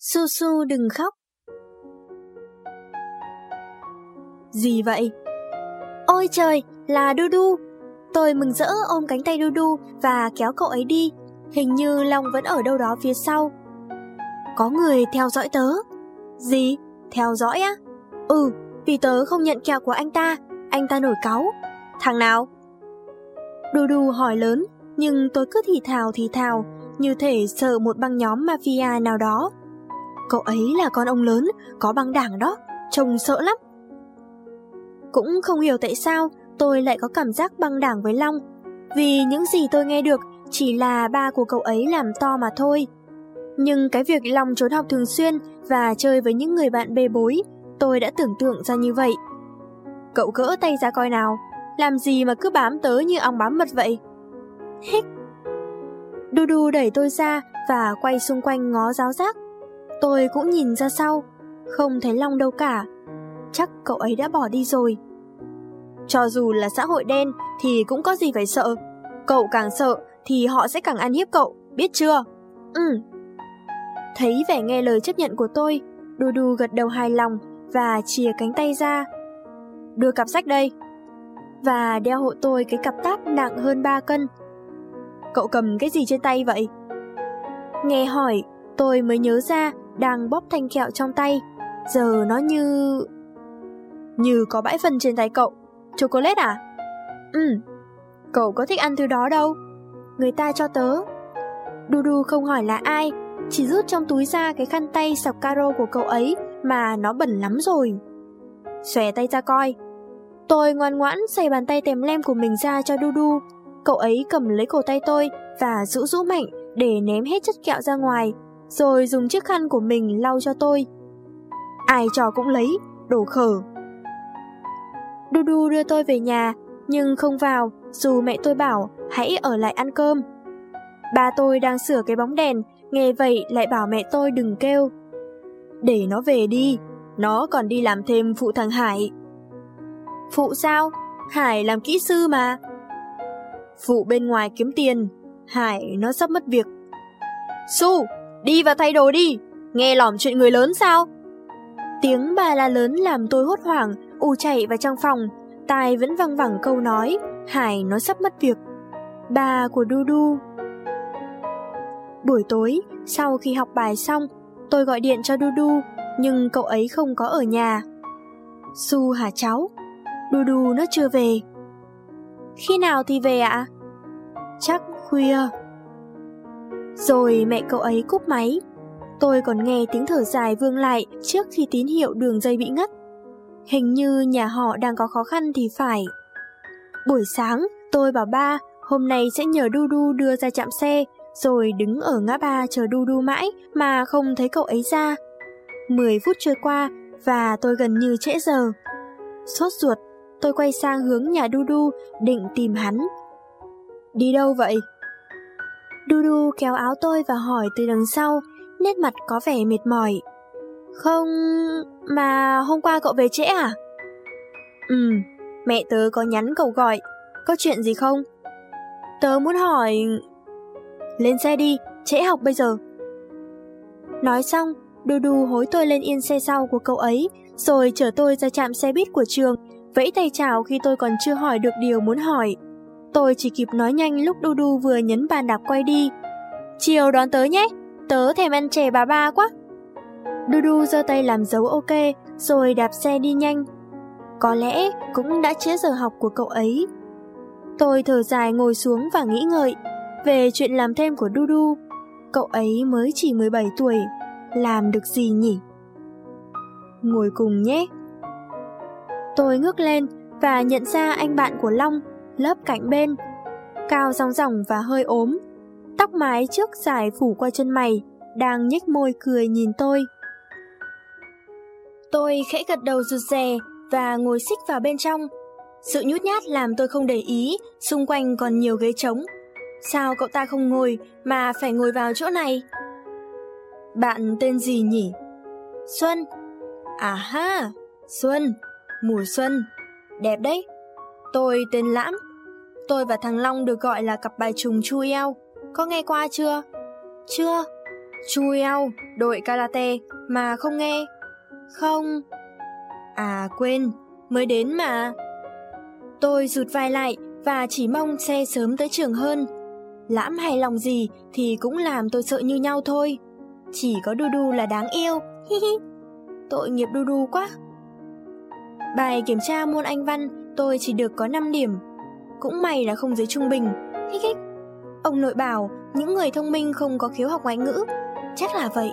Su Su đừng khóc. Gì vậy? Ôi trời, là Du Du. Tôi mừng rỡ ôm cánh tay Du Du và kéo cậu ấy đi. Hình như Long vẫn ở đâu đó phía sau. Có người theo dõi tớ. Gì? Theo dõi á? Ừ, vì tớ không nhận kẹo của anh ta, anh ta nổi cáu. Thằng nào? Du Du hỏi lớn, nhưng tôi cứ thì thào thì thào, như thể sợ một băng nhóm mafia nào đó. Cậu ấy là con ông lớn, có băng đảng đó, trông sợ lắm. Cũng không hiểu tại sao tôi lại có cảm giác băng đảng với Long, vì những gì tôi nghe được chỉ là ba của cậu ấy làm to mà thôi. Nhưng cái việc Long trốn học thường xuyên và chơi với những người bạn bê bối, tôi đã tưởng tượng ra như vậy. Cậu gỡ tay ra coi nào, làm gì mà cứ bám tớ như ong bám mật vậy? Hích. Đu đu đẩy tôi ra và quay xung quanh ngó giáo giác. Tôi cũng nhìn ra sau, không thấy Long đâu cả. Chắc cậu ấy đã bỏ đi rồi. Cho dù là xã hội đen thì cũng có gì phải sợ. Cậu càng sợ thì họ sẽ càng ăn hiếp cậu, biết chưa? Ừ. Thấy vẻ nghe lời chấp nhận của tôi, Đu Đu gật đầu hài lòng và chìa cánh tay ra. Đưa cặp sách đây. Và đeo hộ tôi cái cặp táp nặng hơn 3 cân. Cậu cầm cái gì trên tay vậy? Nghe hỏi, tôi mới nhớ ra đang bóp thanh kẹo trong tay. Giờ nó như... Như có bãi phân trên tay cậu. Chocolate à? Ừ. Cậu có thích ăn thứ đó đâu? Người ta cho tớ. Đu đu không hỏi là ai, chỉ rút trong túi ra cái khăn tay sọc caro của cậu ấy mà nó bẩn lắm rồi. Xòe tay ra coi. Tôi ngoan ngoãn xòe bàn tay tèm lem của mình ra cho du du. Cậu ấy cầm lấy cổ tay tôi và rũ rũ mạnh để ném hết chất kẹo ra ngoài, rồi dùng chiếc khăn của mình lau cho tôi. Ai trò cũng lấy, đổ khở. Đu Đu đưa tôi về nhà, nhưng không vào dù mẹ tôi bảo hãy ở lại ăn cơm. Ba tôi đang sửa cái bóng đèn, nghe vậy lại bảo mẹ tôi đừng kêu. Để nó về đi, nó còn đi làm thêm phụ thằng Hải. Phụ sao? Hải làm kỹ sư mà. Phụ bên ngoài kiếm tiền, Hải nó sắp mất việc. Su, đi và thay đồ đi, nghe lỏm chuyện người lớn sao? Tiếng bà la lớn làm tôi hốt hoảng, ù chạy vào trong phòng, tai vẫn văng vẳng câu nói, Hải nó sắp mất việc. Bà của Du Du. Buổi tối, sau khi học bài xong, tôi gọi điện cho Du Du, nhưng cậu ấy không có ở nhà. Su hả cháu? Du Du nó chưa về. Khi nào thì về ạ? Chắc khuya. Rồi mẹ cậu ấy cúp máy. Tôi còn nghe tiếng thở dài vương lại trước khi tín hiệu đường dây bị ngắt. Hình như nhà họ đang có khó khăn thì phải. Buổi sáng, tôi bảo ba hôm nay sẽ nhờ Du Du đưa ra chạm xe, rồi đứng ở ngã ba chờ Du Du mãi mà không thấy cậu ấy ra. 10 phút trôi qua và tôi gần như trễ giờ. Sốt ruột, tôi quay sang hướng nhà Du Du định tìm hắn. Đi đâu vậy? Dudu kéo áo tôi và hỏi từ đằng sau, nét mặt có vẻ mệt mỏi. Không, mà hôm qua cậu về trễ à? Ừ, mẹ tớ có nhắn cậu gọi, có chuyện gì không? Tớ muốn hỏi... Lên xe đi, trễ học bây giờ. Nói xong, Đu Đu hối tôi lên yên xe sau của cậu ấy, rồi chở tôi ra trạm xe buýt của trường, vẫy tay chào khi tôi còn chưa hỏi được điều muốn hỏi. Tôi chỉ kịp nói nhanh lúc Đu Đu vừa nhấn bàn đạp quay đi. Chiều đón tớ nhé, tớ thèm ăn chè bà ba quá. Đu Đu giơ tay làm dấu ok, rồi đạp xe đi nhanh. Có lẽ cũng đã trễ giờ học của cậu ấy. Tôi thở dài ngồi xuống và nghĩ ngợi về chuyện làm thêm của Du Du. Cậu ấy mới chỉ 17 tuổi, làm được gì nhỉ? Ngồi cùng nhé. Tôi ngước lên và nhận ra anh bạn của Long, lớp cạnh bên. Cao rong ròng và hơi ốm. Tóc mái trước dài phủ qua chân mày, đang nhếch môi cười nhìn tôi. Tôi khẽ gật đầu rụt rè và ngồi xích vào bên trong. Sự nhút nhát làm tôi không để ý, xung quanh còn nhiều ghế trống. Sao cậu ta không ngồi mà phải ngồi vào chỗ này? Bạn tên gì nhỉ? Xuân. À ha, Xuân, mùa xuân. Đẹp đấy. Tôi tên Lãm. Tôi và thằng Long được gọi là cặp bài trùng chu eo. Có nghe qua chưa? Chưa. Chu eo, đội karate mà không nghe. Không. À quên, mới đến mà. Tôi rụt vai lại và chỉ mong xe sớm tới trường hơn. Lãm hay lòng gì thì cũng làm tôi sợ như nhau thôi. Chỉ có đu đu là đáng yêu, hi hi. Tội nghiệp đu đu quá. Bài kiểm tra môn Anh văn tôi chỉ được có 5 điểm. Cũng may là không dưới trung bình. Hích hích. Ông nội bảo những người thông minh không có khiếu học ngoại ngữ. Chắc là vậy.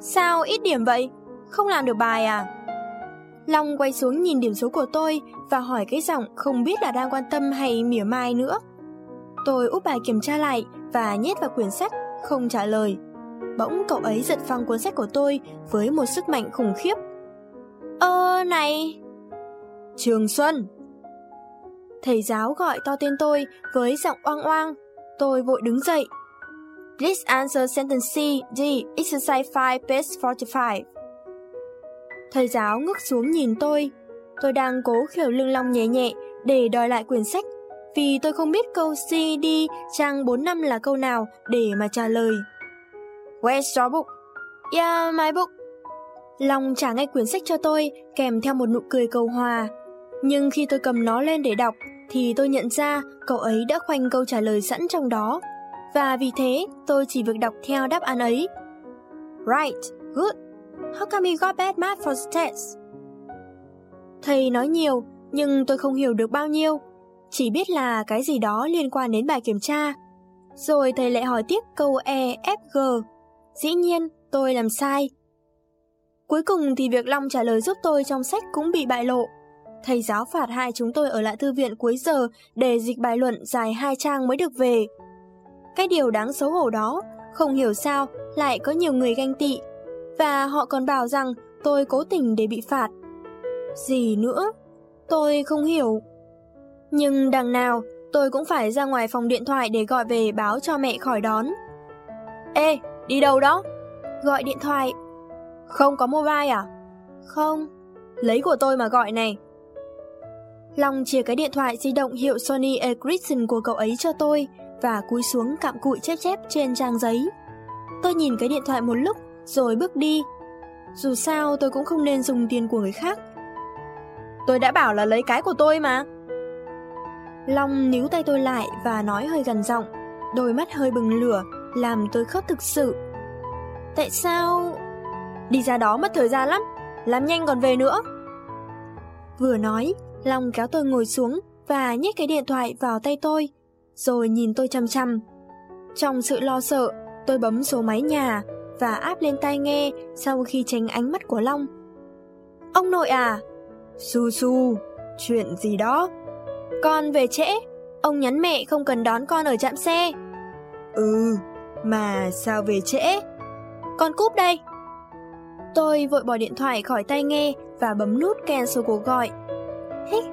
Sao ít điểm vậy? Không làm được bài à? Long quay xuống nhìn điểm số của tôi và hỏi cái giọng không biết là đang quan tâm hay mỉa mai nữa. Tôi úp bài kiểm tra lại và nhét vào quyển sách, không trả lời. Bỗng cậu ấy giật phăng cuốn sách của tôi với một sức mạnh khủng khiếp. Ơ này! Trường Xuân! Thầy giáo gọi to tên tôi với giọng oang oang. Tôi vội đứng dậy. Please answer sentence C, D, exercise 5, page 45. Thầy giáo ngước xuống nhìn tôi. Tôi đang cố khều lưng long nhẹ nhẹ để đòi lại quyển sách vì tôi không biết câu C, D, trang 4 năm là câu nào để mà trả lời. Where's your book? Yeah, my book. Long trả ngay quyển sách cho tôi kèm theo một nụ cười cầu hòa. Nhưng khi tôi cầm nó lên để đọc thì tôi nhận ra cậu ấy đã khoanh câu trả lời sẵn trong đó. Và vì thế tôi chỉ việc đọc theo đáp án ấy. Right, good. How come you got bad math for the test? Thầy nói nhiều, nhưng tôi không hiểu được bao nhiêu. Chỉ biết là cái gì đó liên quan đến bài kiểm tra. Rồi thầy lại hỏi tiếp câu E, F, G. Dĩ nhiên, tôi làm sai. Cuối cùng thì việc Long trả lời giúp tôi trong sách cũng bị bại lộ. Thầy giáo phạt hai chúng tôi ở lại thư viện cuối giờ để dịch bài luận dài hai trang mới được về. Cái điều đáng xấu hổ đó, không hiểu sao lại có nhiều người ganh tị. Và họ còn bảo rằng tôi cố tình để bị phạt. Gì nữa? Tôi không hiểu. Nhưng đằng nào, tôi cũng phải ra ngoài phòng điện thoại để gọi về báo cho mẹ khỏi đón. Ê, đi đâu đó? Gọi điện thoại. Không có mobile à? Không. Lấy của tôi mà gọi này. Long chia cái điện thoại di động hiệu Sony Ericsson của cậu ấy cho tôi và cúi xuống cặm cụi chép chép trên trang giấy. Tôi nhìn cái điện thoại một lúc rồi bước đi. Dù sao tôi cũng không nên dùng tiền của người khác. Tôi đã bảo là lấy cái của tôi mà. Long níu tay tôi lại và nói hơi gần giọng, đôi mắt hơi bừng lửa, làm tôi khóc thực sự. Tại sao... Đi ra đó mất thời gian lắm, làm nhanh còn về nữa. Vừa nói, Long kéo tôi ngồi xuống và nhét cái điện thoại vào tay tôi, rồi nhìn tôi chăm chăm. Trong sự lo sợ, tôi bấm số máy nhà và áp lên tai nghe sau khi tránh ánh mắt của Long. Ông nội à? Su su, chuyện gì đó? Con về trễ, ông nhắn mẹ không cần đón con ở trạm xe. Ừ, mà sao về trễ? Con cúp đây. Tôi vội bỏ điện thoại khỏi tai nghe và bấm nút cancel cuộc gọi. Hích,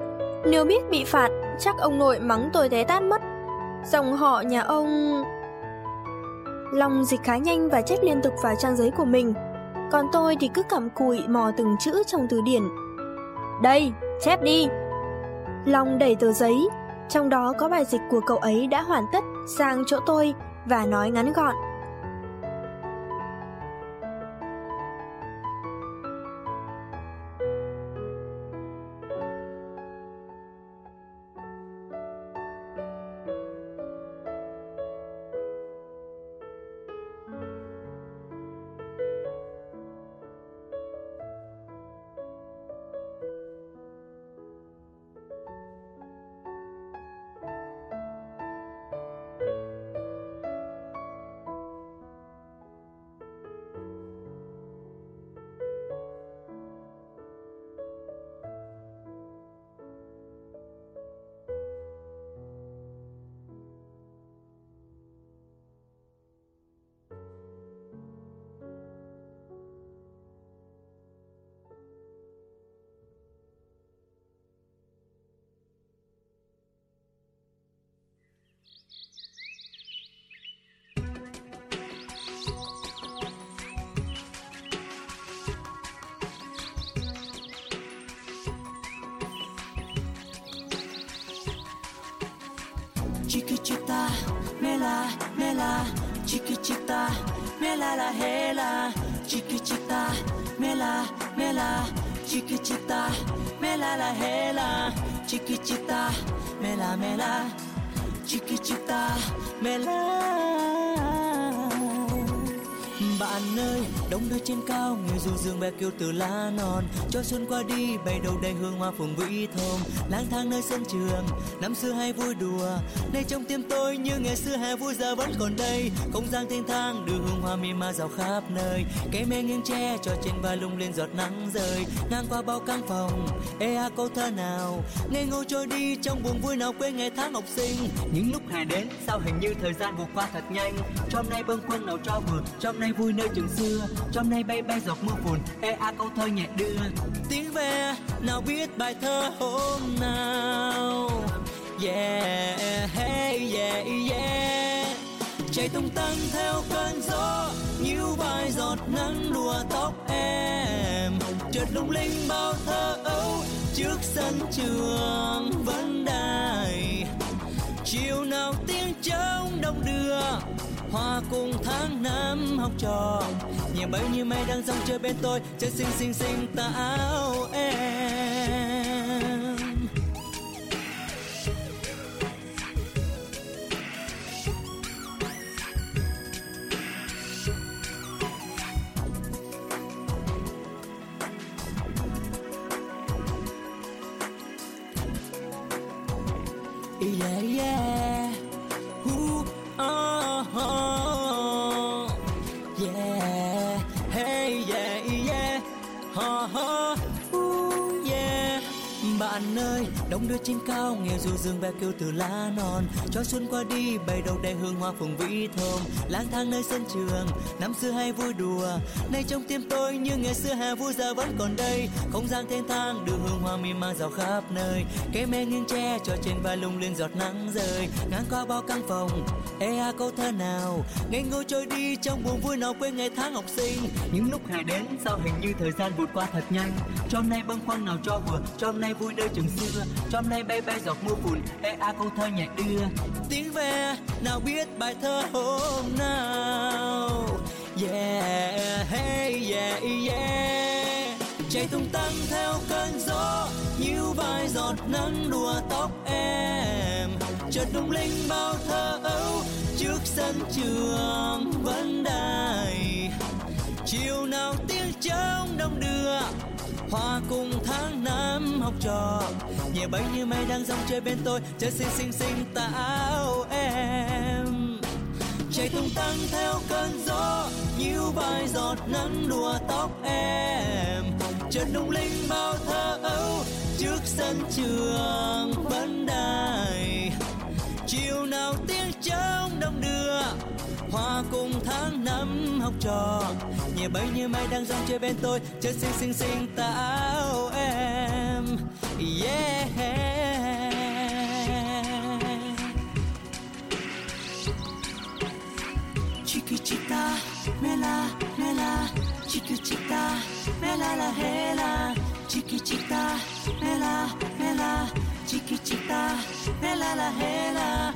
nếu biết bị phạt, chắc ông nội mắng tôi té tát mất. Dòng họ nhà ông... Long dịch khá nhanh và chép liên tục vào trang giấy của mình. Còn tôi thì cứ cặm cụi mò từng chữ trong từ điển. Đây, chép đi. Long đẩy tờ giấy, trong đó có bài dịch của cậu ấy đã hoàn tất sang chỗ tôi và nói ngắn gọn. Chiquitita, mela, mela. Chiquitita, me la la hela, chiquitita, me la, me la, chiquitita, me la la hela, chiquitita, me la, me la, chiquitita, me la. Bạn ơi, đông đưa trên cao, người dù dương bé kêu từ lá non. Cho xuân qua đi, bay đầu đầy hương hoa phường vĩ thơm. Lang thang nơi sân trường, năm xưa hay vui đùa. Nay trong tim tôi như ngày xưa hè vui, giờ vẫn còn đây. Không gian thanh thang, đưa hương hoa mi ma rào khắp nơi. Cây me nghiêng tre, cho trên vai lung lên giọt nắng rơi. Ngang qua bao căn phòng, ê a câu thơ nào? Ngây ngô trôi đi, trong buồn vui nào quên ngày tháng học sinh. Những lúc hè đến, sao hình như thời gian vụt qua thật nhanh? Trong nay bâng khuâng nào cho vừa trong nay vui nơi trường xưa. Trong nay bay bay giọt mưa phùn, ê, a, câu thơ nhẹ đưa. Tiếng ve, nào biết bài thơ hôm nào? Yeah, hey, yeah yeah. Chạy tung tăng theo cơn gió, như vài giọt nắng lùa tóc em. Chợt lung linh bao thơ ấu, trước sân trường vẫn đài chiều nào tiếng trống đông đưa, hoa cùng tháng năm học trò. Nhẹ bay như mây đang rong chơi bên tôi chơi xinh xinh xinh tà áo em. Bạn ơi đông đưa trên cao nghèo du dương ve kêu từ lá non. Cho xuân qua đi bay đầu đầy hương hoa phường vĩ thơm. Lang thang nơi sân trường, năm xưa hay vui đùa. Nay trong tim tôi như ngày xưa hè vui, giờ vẫn còn đây. Không gian thênh thang, đưa hương hoa mi mang rào khắp nơi. Cây me nghiêng tre, cho trên vai lung lên giọt nắng rơi. Ngang qua bao căn phòng, ê a câu thơ nào? Ngây ngô trôi đi, trong buồn vui nào quên ngày tháng học sinh. Những lúc hè đến, sao hình như thời gian vụt qua thật nhanh? Cho nay bâng khoăn nào cho vừa, cho nay vui nơi trường xưa trong nay bay bay giọt mưa phùn, ê, a, câu thơ nhẹ đưa. Tiếng ve nào biết bài thơ hôm nào? Yeah, hey, yeah yeah. Chạy tung tăng theo cơn gió, như vài giọt nắng đùa tóc em. Chợt lung linh bao thơ ấu, trước sân trường vẫn đài. Chiều nào tiếng trống đông đưa hoa cùng tháng năm học trò. Nhẹ bay như mây đang dòng chơi bên tôi. Chơi xinh xinh xinh tà áo em. Chạy tung tăng theo cơn gió. Như vài giọt nắng đùa tóc em. Chợt lung linh bao thơ ấu. Trước sân trường vẫn đài. Chiều nào tiếng trống đông đưa. Hoa cùng trò nhẹ bay như mây đang dòng chơi bên tôi, chơi xinh xinh xinh tao em. Yeah. Chiquitita, mela mela. Chiquitita, mela la hela. Chiquitita, mela mela. Chiquitita, mela la hela.